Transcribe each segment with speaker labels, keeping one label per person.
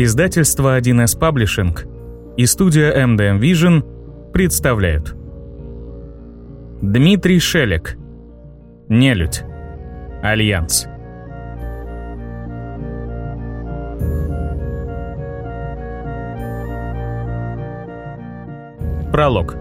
Speaker 1: Издательство 1С Паблишинг и студия MDM Vision представляют. Дмитрий Шелег. Нелюдь Альянс. Пролог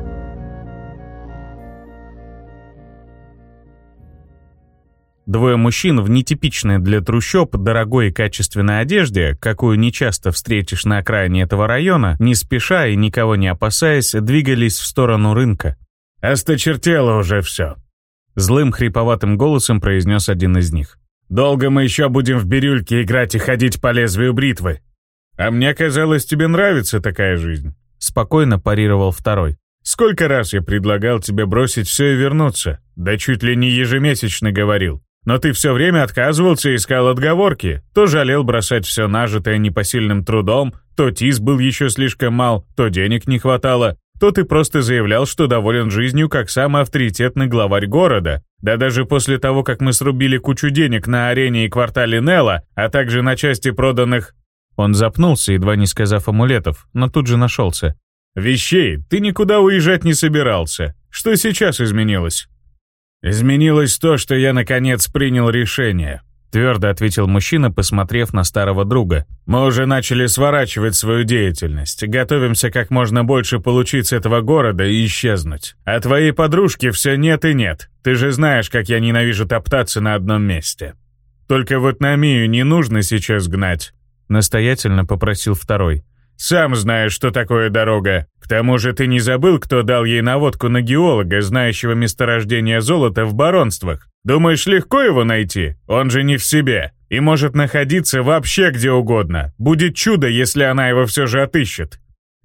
Speaker 1: Двое мужчин в нетипичной для трущоб дорогой и качественной одежде, какую нечасто встретишь на окраине этого района, не спеша и никого не опасаясь, двигались в сторону рынка.
Speaker 2: «Осточертело уже все», —
Speaker 1: злым хриповатым голосом произнес один из них.
Speaker 2: «Долго мы еще будем в бирюльке играть и ходить по лезвию бритвы?» «А мне казалось, тебе нравится такая жизнь», — спокойно парировал второй. «Сколько раз я предлагал тебе бросить все и вернуться? Да чуть ли не ежемесячно говорил. Но ты все время отказывался и искал отговорки. То жалел бросать все нажитое непосильным трудом, то тис был еще слишком мал, то денег не хватало, то ты просто заявлял, что доволен жизнью как самый авторитетный главарь города. Да даже после того, как мы срубили кучу денег на арене и квартале Нелла, а также на части проданных...
Speaker 1: Он запнулся, едва не сказав амулетов, но тут же нашелся.
Speaker 2: «Вещей, ты никуда уезжать не собирался. Что сейчас изменилось?» «Изменилось то, что я наконец принял решение», — твердо ответил мужчина, посмотрев на старого друга. «Мы уже начали сворачивать свою деятельность, готовимся как можно больше получить с этого города и исчезнуть. А твоей подружки все нет и нет. Ты же знаешь, как я ненавижу топтаться на одном месте. Только вот на Мию не нужно сейчас гнать», — настоятельно попросил второй. Сам знаешь, что такое дорога. К тому же ты не забыл, кто дал ей наводку на геолога, знающего месторождение золота в баронствах. Думаешь, легко его найти? Он же не в себе. И может находиться вообще где угодно. Будет чудо, если она его все же отыщет.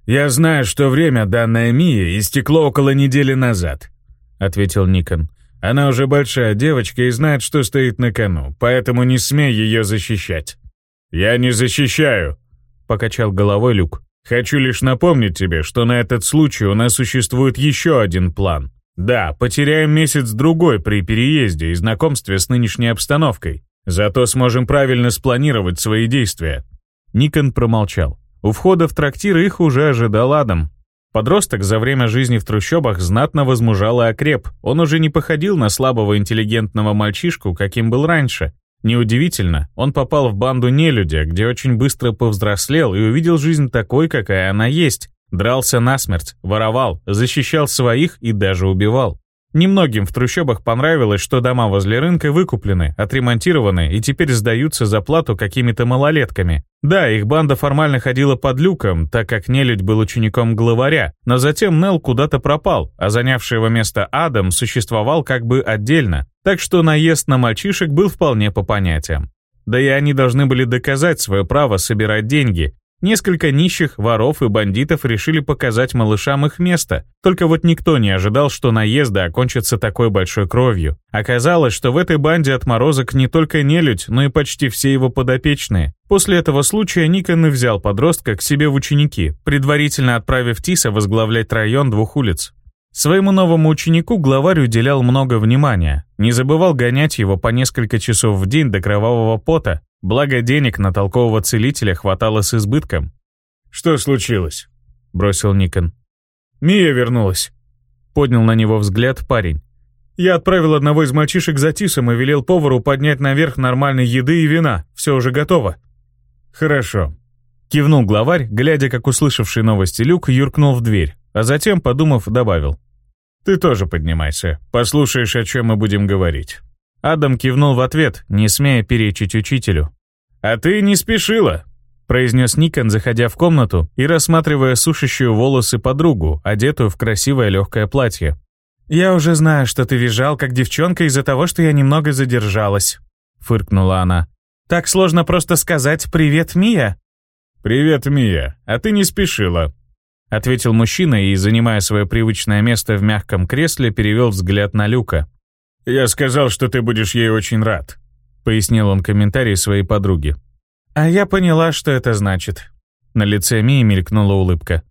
Speaker 2: Я знаю, что время, данное Мии, истекло около недели назад, ответил Никон. Она уже большая девочка и знает, что стоит на кону, поэтому не смей ее защищать. Я не защищаю, — покачал головой Люк. «Хочу лишь напомнить тебе, что на этот случай у нас существует еще один план. Да, потеряем месяц-другой при переезде и знакомстве с нынешней обстановкой. Зато сможем правильно спланировать свои действия». Никон промолчал. У входа в трактир их уже ожидал Адам. Подросток за время жизни в трущобах знатно возмужал и окреп. Он уже не походил на слабого интеллигентного мальчишку, каким был раньше. Неудивительно, он попал в банду нелюдя, где очень быстро повзрослел и увидел жизнь такой, какая она есть. Дрался насмерть, воровал, защищал своих и даже убивал. Немногим в трущобах понравилось, что дома возле рынка выкуплены, отремонтированы и теперь сдаются за плату какими-то малолетками. Да, их банда формально ходила под люком, так как нелюдь был учеником главаря, но затем Нел куда-то пропал, а занявший его место Адам существовал как бы отдельно. Так что наезд на мальчишек был вполне по понятиям. Да и они должны были доказать свое право собирать деньги, Несколько нищих, воров и бандитов решили показать малышам их место. Только вот никто не ожидал, что наезды окончатся такой большой кровью. Оказалось, что в этой банде отморозок не только нелюдь, но и почти все его подопечные. После этого случая Никон и взял подростка к себе в ученики, предварительно отправив Тиса возглавлять район двух улиц. Своему новому ученику главарь уделял много внимания, не забывал гонять его по несколько часов в день до кровавого пота, Благо денег на толкового целителя хватало с избытком. «Что случилось?»
Speaker 1: — бросил Никон.
Speaker 2: «Мия вернулась», — поднял на него взгляд парень. «Я отправил одного из мальчишек за Тисом и велел повару поднять наверх нормальной еды и вина. Все уже готово».
Speaker 1: «Хорошо», — кивнул главарь, глядя, как услышавший новости Люк юркнул в дверь, а затем, подумав, добавил. «Ты тоже поднимайся, послушаешь, о чем мы будем говорить». Адам кивнул в ответ, не смея перечить учителю.
Speaker 2: «А ты не спешила», —
Speaker 1: произнес Никон, заходя в комнату и рассматривая сушащую волосы подругу, одетую в красивое легкое платье.
Speaker 3: «Я уже знаю, что ты визжал, как девчонка, из-за того, что я немного задержалась», — фыркнула она. «Так сложно просто сказать «Привет, Мия».
Speaker 2: «Привет, Мия, а ты не спешила», —
Speaker 1: ответил мужчина и, занимая свое привычное место в мягком кресле, перевел взгляд на Люка.
Speaker 2: «Я сказал, что ты будешь ей очень рад», —
Speaker 1: пояснил он комментарий своей подруги.
Speaker 3: «А я поняла, что это значит».
Speaker 1: На лице Мии мелькнула улыбка.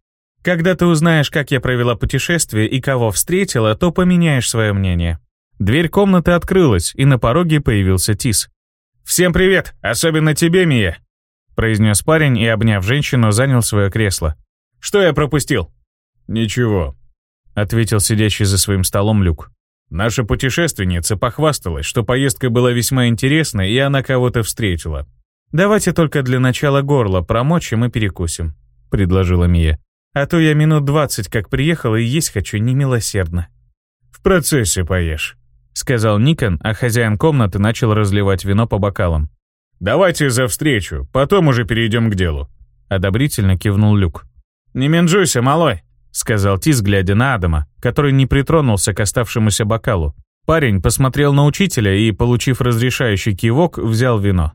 Speaker 3: «Когда ты узнаешь, как я провела путешествие и кого встретила, то поменяешь свое мнение».
Speaker 1: Дверь комнаты открылась, и на пороге появился Тис.
Speaker 2: «Всем привет, особенно тебе, Мия!»
Speaker 3: произнес парень и, обняв женщину, занял свое кресло. «Что я пропустил?»
Speaker 1: «Ничего», — ответил сидящий за своим столом Люк. «Наша путешественница похвасталась, что поездка была весьма интересной, и она кого-то встретила».
Speaker 3: «Давайте только для начала горло промочь, и перекусим», — предложила Мия. «А то я минут двадцать как приехала и есть хочу немилосердно».
Speaker 1: «В процессе поешь», —
Speaker 3: сказал Никон, а хозяин комнаты начал разливать вино по бокалам.
Speaker 1: «Давайте за встречу, потом уже перейдем к делу», —
Speaker 3: одобрительно кивнул Люк.
Speaker 2: «Не менжуйся, малой», —
Speaker 3: сказал Тис, глядя на Адама, который не притронулся к оставшемуся бокалу. Парень посмотрел на учителя и, получив разрешающий кивок, взял вино.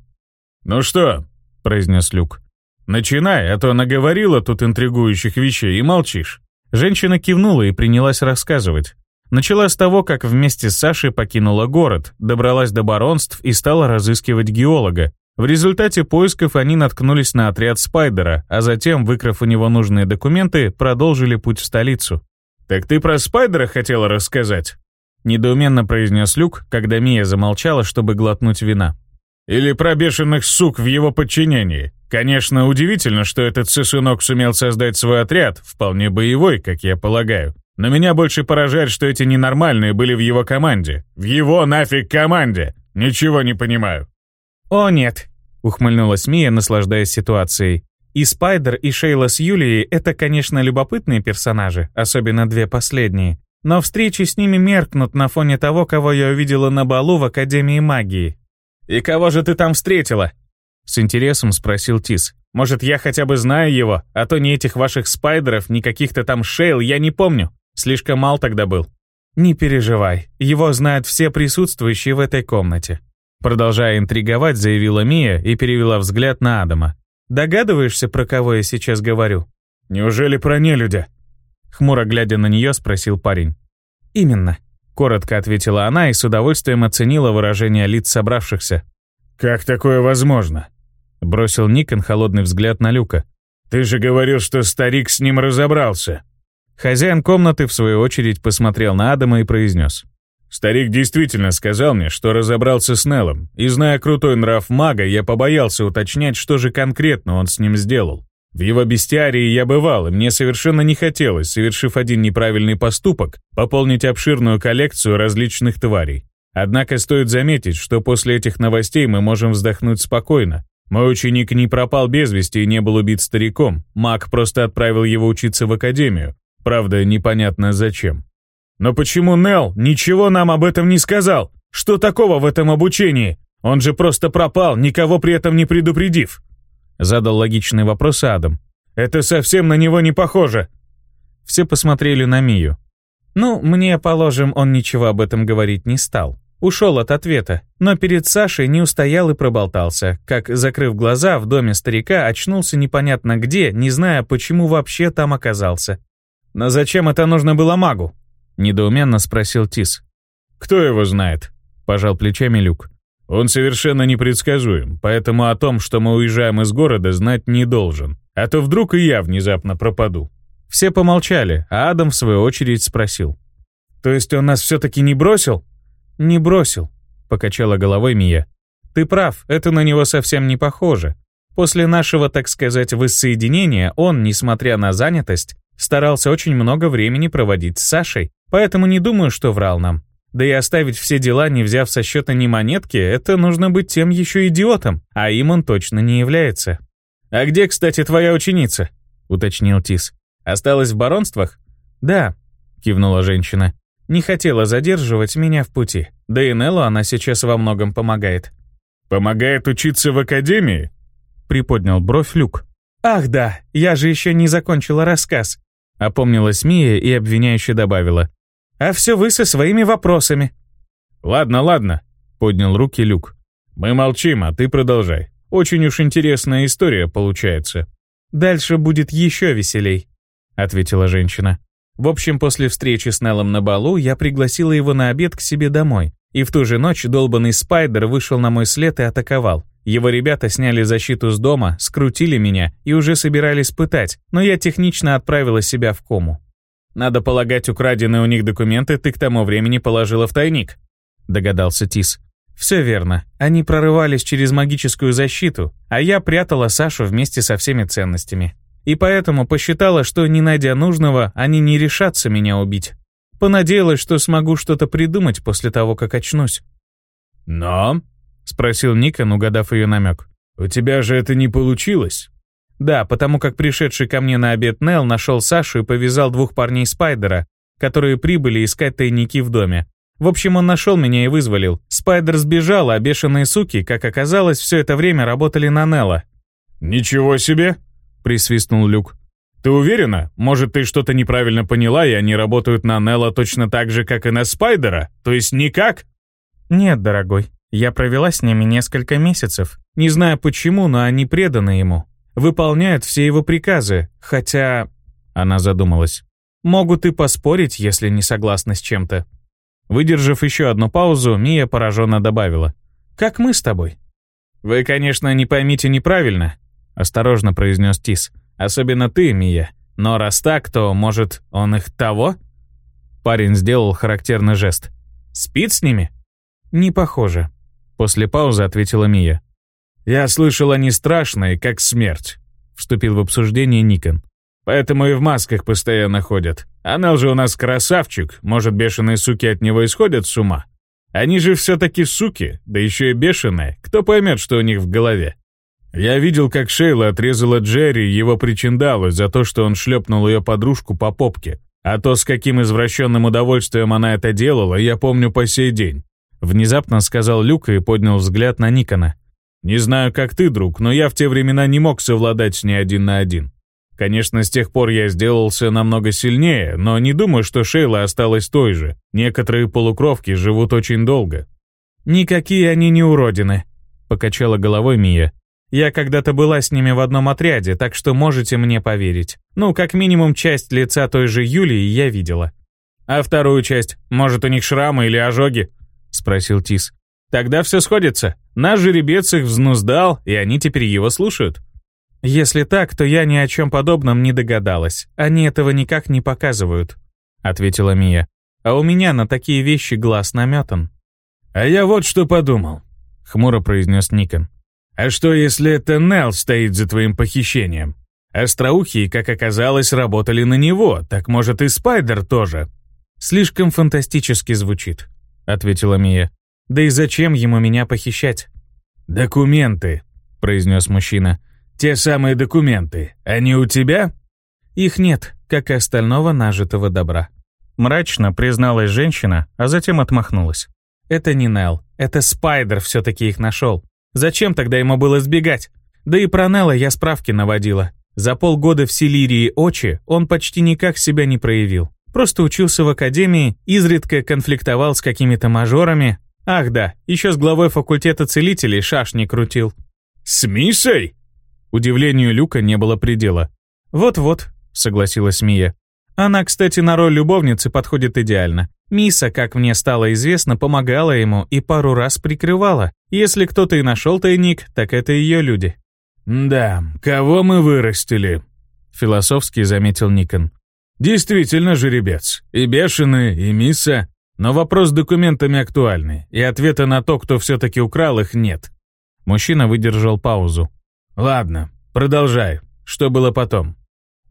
Speaker 1: «Ну что?» — произнес Люк. «Начинай, а то наговорила тут интригующих вещей и молчишь».
Speaker 3: Женщина кивнула и принялась рассказывать. Начала с того, как вместе с Сашей покинула город, добралась до баронств и стала разыскивать геолога, в результате поисков они наткнулись на отряд Спайдера, а затем, выкрав у него нужные документы, продолжили путь в столицу.
Speaker 1: «Так ты про Спайдера хотела рассказать?»
Speaker 3: Недоуменно произнес Люк, когда Мия замолчала, чтобы глотнуть вина.
Speaker 1: «Или про бешеных сук в его подчинении. Конечно, удивительно, что этот сосунок сумел создать свой отряд, вполне боевой, как я полагаю. Но меня больше поражает, что эти ненормальные были в его команде. В его нафиг команде! Ничего не понимаю».
Speaker 3: «О, нет», — ухмыльнулась Мия, наслаждаясь ситуацией. «И Спайдер, и Шейла с Юлией — это, конечно, любопытные персонажи, особенно две последние. Но встречи с ними меркнут на фоне того, кого я увидела на балу в Академии магии».
Speaker 2: «И кого же ты там встретила?»
Speaker 3: С интересом спросил Тис. «Может, я хотя бы знаю его, а то ни этих ваших спайдеров, ни каких-то там Шейл я не помню. Слишком мал тогда был». «Не переживай, его знают все присутствующие в этой комнате», Продолжая интриговать, заявила Мия и перевела взгляд на Адама. «Догадываешься, про кого я сейчас говорю?»
Speaker 1: «Неужели про нелюдя?»
Speaker 3: Хмуро глядя на нее, спросил парень. «Именно», — коротко ответила она и с удовольствием оценила выражение лиц собравшихся.
Speaker 1: «Как такое возможно?»
Speaker 3: — бросил Никон холодный взгляд на Люка.
Speaker 1: «Ты же говорил, что старик с ним разобрался».
Speaker 3: Хозяин комнаты, в свою очередь, посмотрел на Адама и произнес.
Speaker 1: Старик действительно сказал мне, что разобрался с Неллом, и зная крутой нрав мага, я побоялся уточнять, что же конкретно он с ним сделал. В его бестиарии я бывал, и мне совершенно не хотелось, совершив один неправильный поступок, пополнить обширную коллекцию различных тварей. Однако стоит заметить, что после этих новостей мы можем вздохнуть спокойно. Мой ученик не пропал без вести и не был убит стариком, маг просто отправил его учиться в академию. Правда, непонятно зачем. Но почему Нел ничего нам об этом не сказал? Что такого в этом обучении? Он же просто пропал, никого при этом не предупредив.
Speaker 3: Задал логичный вопрос Адам.
Speaker 1: Это совсем на него не похоже.
Speaker 3: Все посмотрели на Мию. Ну, мне, положим, он ничего об этом говорить не стал. Ушел от ответа, но перед Сашей не устоял и проболтался, как, закрыв глаза, в доме старика очнулся непонятно где, не зная, почему вообще там оказался. Но зачем это нужно было магу? Недоуменно спросил Тис.
Speaker 1: «Кто его знает?» – пожал плечами Люк. «Он совершенно непредсказуем, поэтому о том, что мы уезжаем из города, знать не должен. А то вдруг и я внезапно пропаду».
Speaker 3: Все помолчали, а Адам в свою очередь спросил.
Speaker 1: «То есть он нас все-таки не бросил?»
Speaker 3: «Не бросил», — покачала головой Мия. «Ты прав, это на него совсем не похоже. После нашего, так сказать, воссоединения он, несмотря на занятость, старался очень много времени проводить с Сашей, Поэтому не думаю, что врал нам. Да и оставить все дела, не взяв со счета ни монетки, это нужно быть тем еще идиотом, а им он точно не является. «А где, кстати, твоя ученица?» — уточнил Тис. «Осталась в баронствах?» «Да», — кивнула женщина. «Не хотела задерживать меня в пути. Да и Неллу она сейчас во многом помогает».
Speaker 1: «Помогает учиться в академии?»
Speaker 3: — приподнял бровь Люк. «Ах да, я же еще не закончила рассказ», — опомнилась Мия и обвиняюще добавила. А все вы со своими вопросами».
Speaker 1: «Ладно, ладно», — поднял руки Люк. «Мы молчим, а ты продолжай. Очень уж интересная история получается».
Speaker 3: «Дальше будет еще веселей», — ответила женщина. В общем, после встречи с Неллом на балу я пригласила его на обед к себе домой. И в ту же ночь долбанный Спайдер вышел на мой след и атаковал. Его ребята сняли защиту с дома, скрутили меня и уже собирались пытать, но я технично отправила себя в кому. Надо полагать, украденные у них документы ты к тому времени положила в тайник», — догадался Тис. Все верно. Они прорывались через магическую защиту, а я прятала Сашу вместе со всеми ценностями. И поэтому посчитала, что, не найдя нужного, они не решатся меня убить. Понадеялась, что смогу что-то придумать после того, как очнусь.
Speaker 2: «Но?»
Speaker 3: — спросил Никон, угадав ее намек.
Speaker 2: «У тебя же это не получилось?»
Speaker 3: Да, потому как пришедший ко мне на обед Нел нашел Сашу и повязал двух парней Спайдера, которые прибыли искать тайники в доме. В общем, он нашел меня и вызволил. Спайдер сбежал, а бешеные суки, как оказалось, все это время работали на Нелла.
Speaker 2: «Ничего себе!» — присвистнул Люк. «Ты уверена? Может, ты что-то неправильно поняла, и они работают на Нелла точно так же, как и на Спайдера? То есть никак?»
Speaker 3: «Нет, дорогой. Я провела с ними несколько месяцев. Не знаю почему, но они преданы ему выполняют все его приказы, хотя...» Она задумалась. «Могут и поспорить, если не согласны с чем-то». Выдержав еще одну паузу, Мия пораженно добавила. «Как мы с тобой?» «Вы, конечно, не поймите неправильно», — осторожно произнес Тис. «Особенно ты, Мия. Но раз так, то, может, он их того?» Парень сделал характерный жест. «Спит с ними?» «Не похоже», — после паузы ответила Мия.
Speaker 2: «Я слышал, они страшные, как смерть», — вступил в обсуждение Никон. «Поэтому и в масках постоянно ходят. Анел же у нас красавчик, может, бешеные суки от него исходят с ума? Они же все-таки суки, да еще и бешеные, кто поймет, что у них в голове?» Я видел, как Шейла отрезала Джерри его причиндалы за то, что он шлепнул ее подружку по попке. А то, с каким извращенным удовольствием она это делала, я помню по сей день. Внезапно сказал Люк и поднял взгляд на Никона. Не знаю, как ты, друг, но я в те времена не мог совладать с ней один на один. Конечно, с тех пор я сделался намного сильнее, но не думаю, что Шейла осталась той же. Некоторые полукровки живут очень долго.
Speaker 3: «Никакие они не уродины», — покачала головой Мия. «Я когда-то была с ними в одном отряде, так что можете мне поверить. Ну, как минимум, часть лица той же Юлии я видела». «А вторую часть? Может, у них шрамы или ожоги?» — спросил Тис. Тогда все сходится. Наш жеребец их взнуздал, и они теперь его слушают. Если так, то я ни о чем подобном не догадалась. Они этого никак не показывают, ответила Мия. А у меня на такие вещи глаз наметан.
Speaker 2: А я вот что подумал, хмуро произнес Никон. А что, если это Нел стоит за твоим похищением? Остроухие, как оказалось, работали на него, так может и Спайдер тоже.
Speaker 3: Слишком фантастически звучит, ответила Мия. Да и зачем ему меня похищать?
Speaker 2: «Документы», — произнес мужчина. «Те самые документы. Они у тебя?»
Speaker 3: «Их нет, как и остального нажитого добра». Мрачно призналась женщина, а затем отмахнулась. «Это не Нелл. Это Спайдер все-таки их нашел. Зачем тогда ему было сбегать? Да и про Нелла я справки наводила. За полгода в Селирии Очи он почти никак себя не проявил. Просто учился в академии, изредка конфликтовал с какими-то мажорами, Ах да, еще с главой факультета целителей шашни крутил.
Speaker 2: «С Мишей?»
Speaker 3: Удивлению Люка не было предела. «Вот-вот», — согласилась Мия. «Она, кстати, на роль любовницы подходит идеально. Миса, как мне стало известно, помогала ему и пару раз прикрывала. Если кто-то и нашел тайник, так это ее люди».
Speaker 2: «Да, кого мы вырастили?» — философски заметил Никон. «Действительно жеребец. И бешеный, и Миса. Но вопрос с документами актуальный, и ответа на то, кто все-таки украл их, нет. Мужчина выдержал паузу. «Ладно, продолжай. Что было потом?»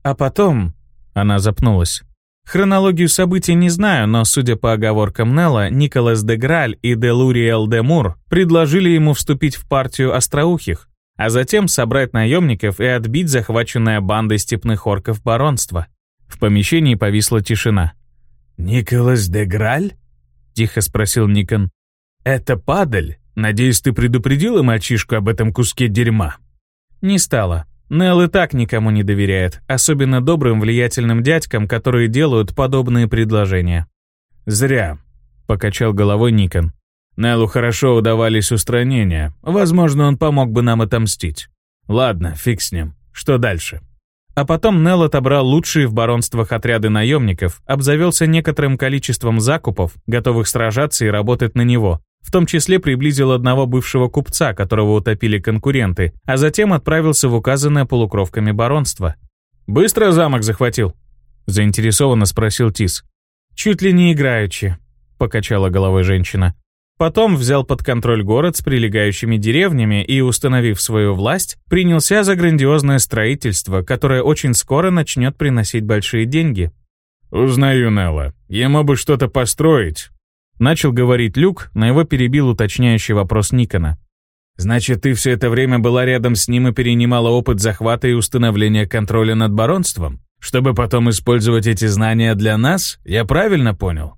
Speaker 3: «А потом...» Она запнулась. Хронологию событий не знаю, но, судя по оговоркам Нелла, Николас де Граль и де Луриэл де Мур предложили ему вступить в партию остроухих, а затем собрать наемников и отбить захваченное бандой степных орков баронство. В помещении повисла тишина.
Speaker 2: «Николас де Граль?» — тихо спросил Никон. «Это падаль? Надеюсь, ты предупредила мальчишку об этом куске дерьма?»
Speaker 3: «Не стало. Нелл и так никому не доверяет, особенно добрым влиятельным дядькам, которые делают подобные предложения».
Speaker 2: «Зря», — покачал головой Никон. Неллу хорошо удавались устранения. Возможно, он помог бы нам отомстить. Ладно, фиг с ним. Что дальше?»
Speaker 3: А потом Нелл отобрал лучшие в баронствах отряды наемников, обзавелся некоторым количеством закупов, готовых сражаться и работать на него. В том числе приблизил одного бывшего купца, которого утопили конкуренты, а затем отправился в указанное полукровками баронство.
Speaker 2: «Быстро замок захватил?» — заинтересованно спросил Тис.
Speaker 3: «Чуть ли не играючи», — покачала головой женщина. Потом взял под контроль город с прилегающими деревнями и, установив свою власть, принялся за грандиозное строительство, которое очень скоро начнет приносить большие деньги.
Speaker 1: «Узнаю Нелла. Ему бы что-то построить».
Speaker 3: Начал говорить Люк, но его перебил уточняющий вопрос Никона.
Speaker 1: «Значит, ты все это время была рядом с ним и перенимала опыт захвата и установления контроля над баронством, чтобы потом использовать эти знания для нас? Я правильно понял?»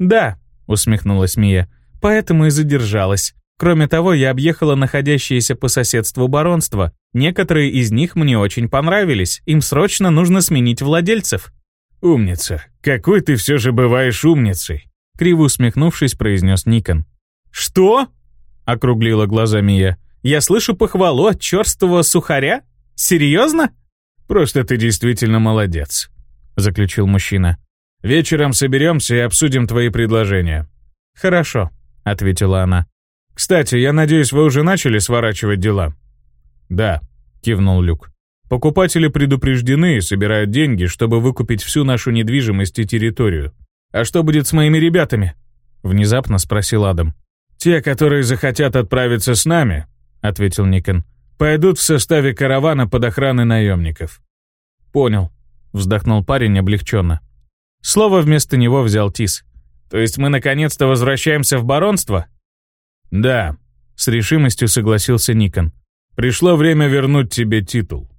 Speaker 3: «Да», — усмехнулась Мия поэтому и задержалась. Кроме того, я объехала находящиеся по соседству баронства. Некоторые из них мне очень понравились, им срочно нужно сменить владельцев.
Speaker 1: «Умница! Какой ты все же бываешь умницей!»
Speaker 3: Криво усмехнувшись, произнес Никон. «Что?» — округлила глаза Мия. «Я слышу похвалу от черствого сухаря? Серьезно?»
Speaker 1: «Просто ты действительно молодец», — заключил мужчина. «Вечером соберемся и обсудим твои предложения».
Speaker 3: «Хорошо», — ответила она.
Speaker 1: «Кстати, я надеюсь, вы уже начали сворачивать дела?»
Speaker 2: «Да», — кивнул Люк. «Покупатели предупреждены и собирают деньги, чтобы выкупить всю нашу недвижимость и территорию.
Speaker 3: А что будет с моими ребятами?» — внезапно спросил Адам.
Speaker 1: «Те, которые захотят отправиться с нами», — ответил Никон, «пойдут в составе каравана под охраной наемников».
Speaker 3: «Понял», — вздохнул парень облегченно. Слово вместо него взял Тис. То есть мы наконец-то возвращаемся в баронство?
Speaker 1: Да, с решимостью согласился Никон. Пришло время вернуть тебе титул.